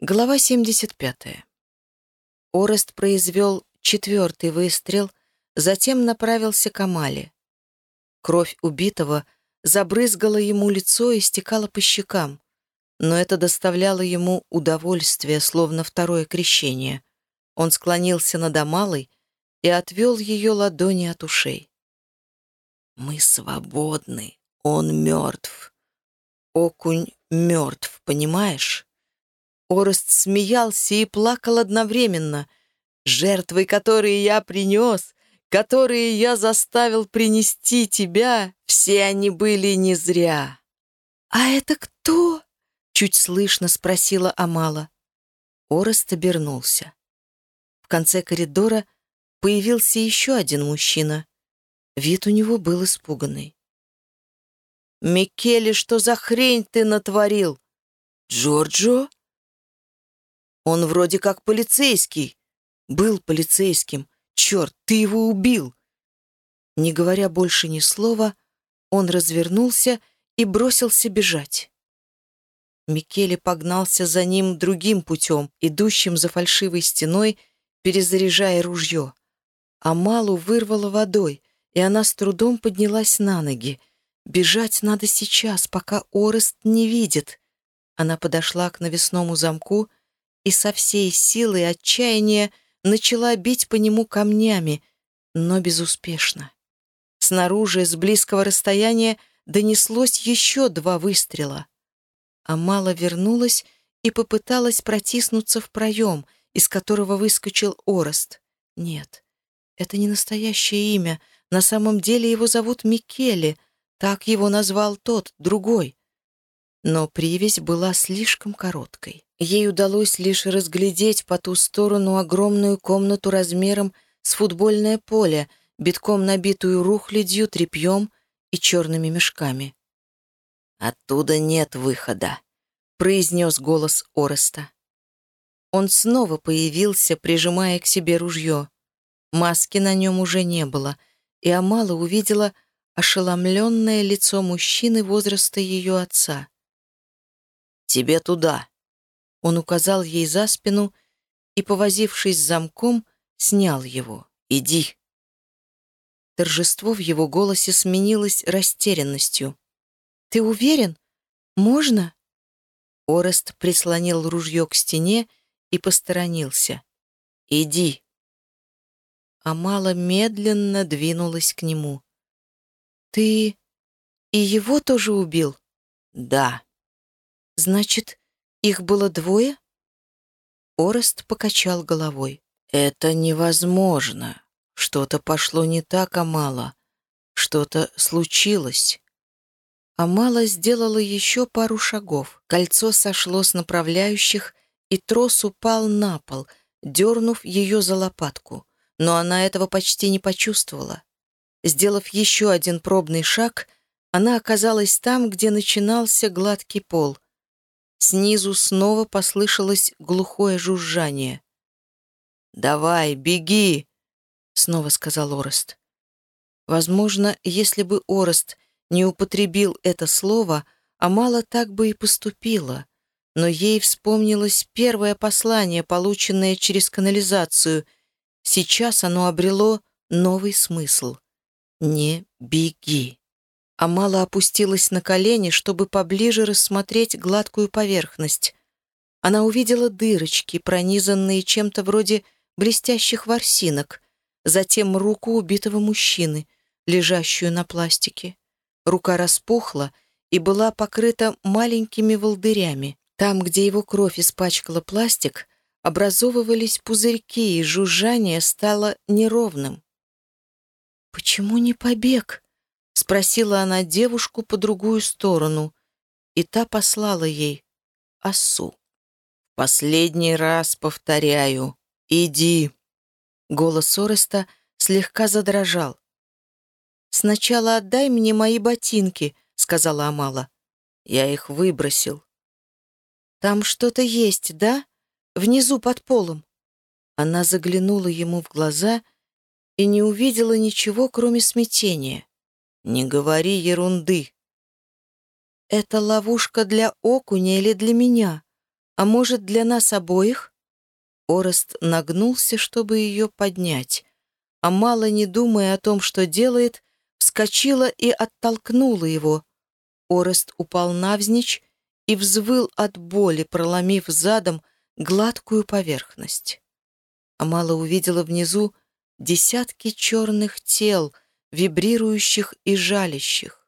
Глава 75. Орест произвел четвертый выстрел, затем направился к Амале. Кровь убитого забрызгала ему лицо и стекала по щекам, но это доставляло ему удовольствие, словно второе крещение. Он склонился над Амалой и отвел ее ладони от ушей. «Мы свободны, он мертв. Окунь мертв, понимаешь?» Орест смеялся и плакал одновременно. «Жертвы, которые я принес, которые я заставил принести тебя, все они были не зря». «А это кто?» — чуть слышно спросила Амала. Орест обернулся. В конце коридора появился еще один мужчина. Вид у него был испуганный. «Микеле, что за хрень ты натворил?» «Джорджо?» Он вроде как полицейский. Был полицейским. Черт, ты его убил!» Не говоря больше ни слова, он развернулся и бросился бежать. Микеле погнался за ним другим путем, идущим за фальшивой стеной, перезаряжая ружье. Амалу вырвало водой, и она с трудом поднялась на ноги. Бежать надо сейчас, пока Орест не видит. Она подошла к навесному замку и со всей силой отчаяния начала бить по нему камнями, но безуспешно. Снаружи, с близкого расстояния, донеслось еще два выстрела. Амала вернулась и попыталась протиснуться в проем, из которого выскочил Орест. Нет, это не настоящее имя. На самом деле его зовут Микеле. Так его назвал тот, другой. Но привязь была слишком короткой. Ей удалось лишь разглядеть по ту сторону огромную комнату размером с футбольное поле, битком набитую рухлядью, тряпьем и черными мешками. «Оттуда нет выхода», — произнес голос Ореста. Он снова появился, прижимая к себе ружье. Маски на нем уже не было, и Амала увидела ошеломленное лицо мужчины возраста ее отца. «Тебе туда», он указал ей за спину и, повозившись с замком, снял его. «Иди!» Торжество в его голосе сменилось растерянностью. «Ты уверен? Можно?» Орест прислонил ружье к стене и посторонился. «Иди!» Амала медленно двинулась к нему. «Ты и его тоже убил?» «Да». «Значит, их было двое? Орест покачал головой. Это невозможно. Что-то пошло не так, Амала. Что-то случилось. Амала сделала еще пару шагов. Кольцо сошло с направляющих, и трос упал на пол, дернув ее за лопатку. Но она этого почти не почувствовала. Сделав еще один пробный шаг, она оказалась там, где начинался гладкий пол — Снизу снова послышалось глухое жужжание. «Давай, беги!» — снова сказал Орест. Возможно, если бы Орест не употребил это слово, Амала так бы и поступила, но ей вспомнилось первое послание, полученное через канализацию. Сейчас оно обрело новый смысл. «Не беги». Амала опустилась на колени, чтобы поближе рассмотреть гладкую поверхность. Она увидела дырочки, пронизанные чем-то вроде блестящих ворсинок, затем руку убитого мужчины, лежащую на пластике. Рука распухла и была покрыта маленькими волдырями. Там, где его кровь испачкала пластик, образовывались пузырьки, и жужжание стало неровным. «Почему не побег?» Спросила она девушку по другую сторону, и та послала ей осу. «Последний раз повторяю, иди!» Голос Ореста слегка задрожал. «Сначала отдай мне мои ботинки», — сказала Амала. «Я их выбросил». «Там что-то есть, да? Внизу под полом». Она заглянула ему в глаза и не увидела ничего, кроме смятения. «Не говори ерунды». «Это ловушка для окуня или для меня?» А может, для нас обоих?» Орест нагнулся, чтобы ее поднять, а мало не думая о том, что делает, вскочила и оттолкнула его. Орест упал навзничь и взвыл от боли, проломив задом гладкую поверхность. Амала увидела внизу десятки черных тел, вибрирующих и жалящих.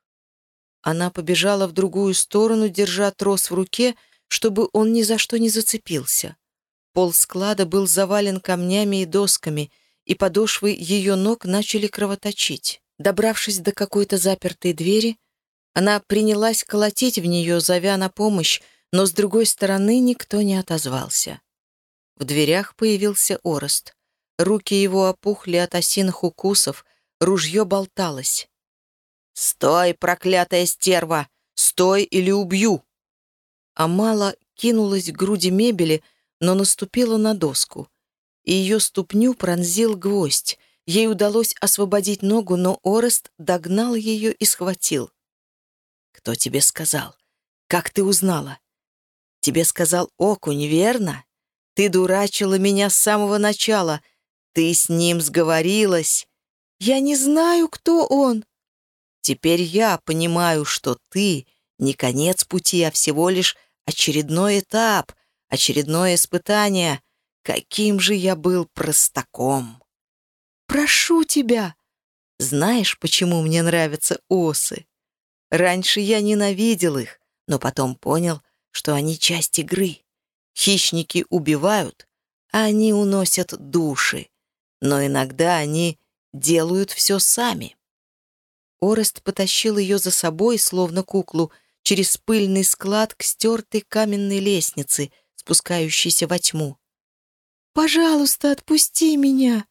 Она побежала в другую сторону, держа трос в руке, чтобы он ни за что не зацепился. Пол склада был завален камнями и досками, и подошвы ее ног начали кровоточить. Добравшись до какой-то запертой двери, она принялась колотить в нее, зовя на помощь, но с другой стороны никто не отозвался. В дверях появился Орест. Руки его опухли от осиных укусов, ружье болталось. «Стой, проклятая стерва! Стой или убью!» Амала кинулась к груди мебели, но наступила на доску. И ее ступню пронзил гвоздь. Ей удалось освободить ногу, но Орест догнал ее и схватил. «Кто тебе сказал? Как ты узнала?» «Тебе сказал Окунь, верно? Ты дурачила меня с самого начала. Ты с ним сговорилась. Я не знаю, кто он». «Теперь я понимаю, что ты не конец пути, а всего лишь очередной этап, очередное испытание. Каким же я был простаком!» «Прошу тебя!» «Знаешь, почему мне нравятся осы?» Раньше я ненавидел их, но потом понял, что они часть игры. Хищники убивают, а они уносят души. Но иногда они делают все сами. Орест потащил ее за собой, словно куклу, через пыльный склад к стертой каменной лестнице, спускающейся во тьму. «Пожалуйста, отпусти меня!»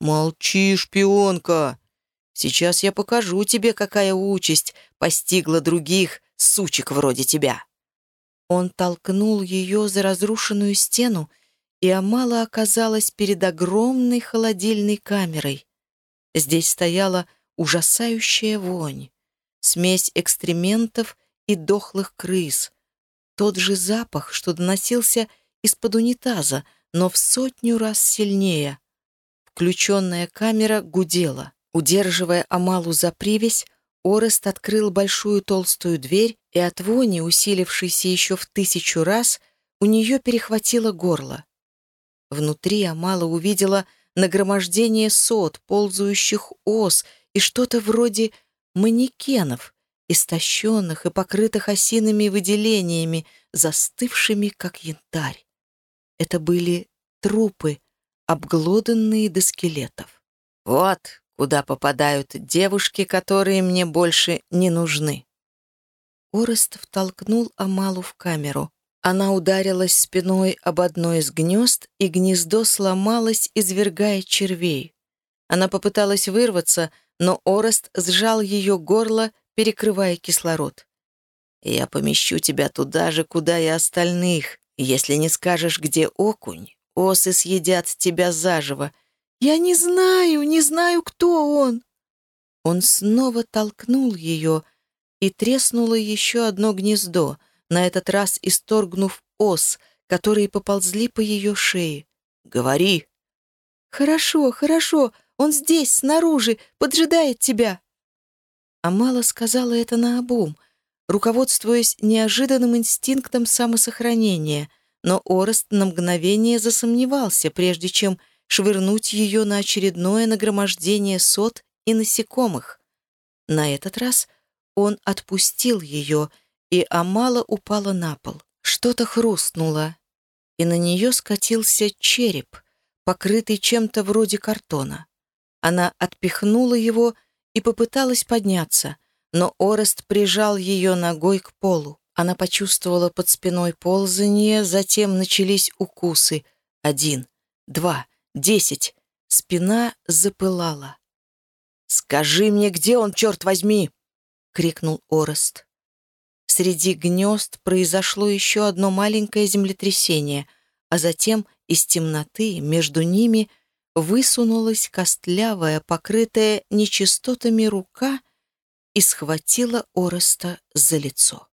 «Молчи, шпионка!» Сейчас я покажу тебе, какая участь постигла других сучек вроде тебя». Он толкнул ее за разрушенную стену, и Амала оказалась перед огромной холодильной камерой. Здесь стояла ужасающая вонь, смесь экстрементов и дохлых крыс, тот же запах, что доносился из-под унитаза, но в сотню раз сильнее. Включенная камера гудела. Удерживая Амалу за привязь, Орест открыл большую толстую дверь, и от вони, усилившейся еще в тысячу раз, у нее перехватило горло. Внутри Амала увидела нагромождение сот, ползающих ос и что-то вроде манекенов, истощенных и покрытых осиными выделениями, застывшими, как янтарь. Это были трупы, обглоданные до скелетов. «Вот, куда попадают девушки, которые мне больше не нужны. Орест втолкнул Амалу в камеру. Она ударилась спиной об одно из гнезд, и гнездо сломалось, извергая червей. Она попыталась вырваться, но Орест сжал ее горло, перекрывая кислород. «Я помещу тебя туда же, куда и остальных. Если не скажешь, где окунь, осы съедят тебя заживо, «Я не знаю, не знаю, кто он!» Он снова толкнул ее, и треснуло еще одно гнездо, на этот раз исторгнув ос, которые поползли по ее шее. «Говори!» «Хорошо, хорошо, он здесь, снаружи, поджидает тебя!» Амала сказала это наобум, руководствуясь неожиданным инстинктом самосохранения, но Орест на мгновение засомневался, прежде чем швырнуть ее на очередное нагромождение сот и насекомых. На этот раз он отпустил ее, и Амала упала на пол. Что-то хрустнуло, и на нее скатился череп, покрытый чем-то вроде картона. Она отпихнула его и попыталась подняться, но Орест прижал ее ногой к полу. Она почувствовала под спиной ползание, затем начались укусы. Один, два, Десять. Спина запылала. «Скажи мне, где он, черт возьми!» — крикнул Орест. Среди гнезд произошло еще одно маленькое землетрясение, а затем из темноты между ними высунулась костлявая, покрытая нечистотами рука и схватила Ореста за лицо.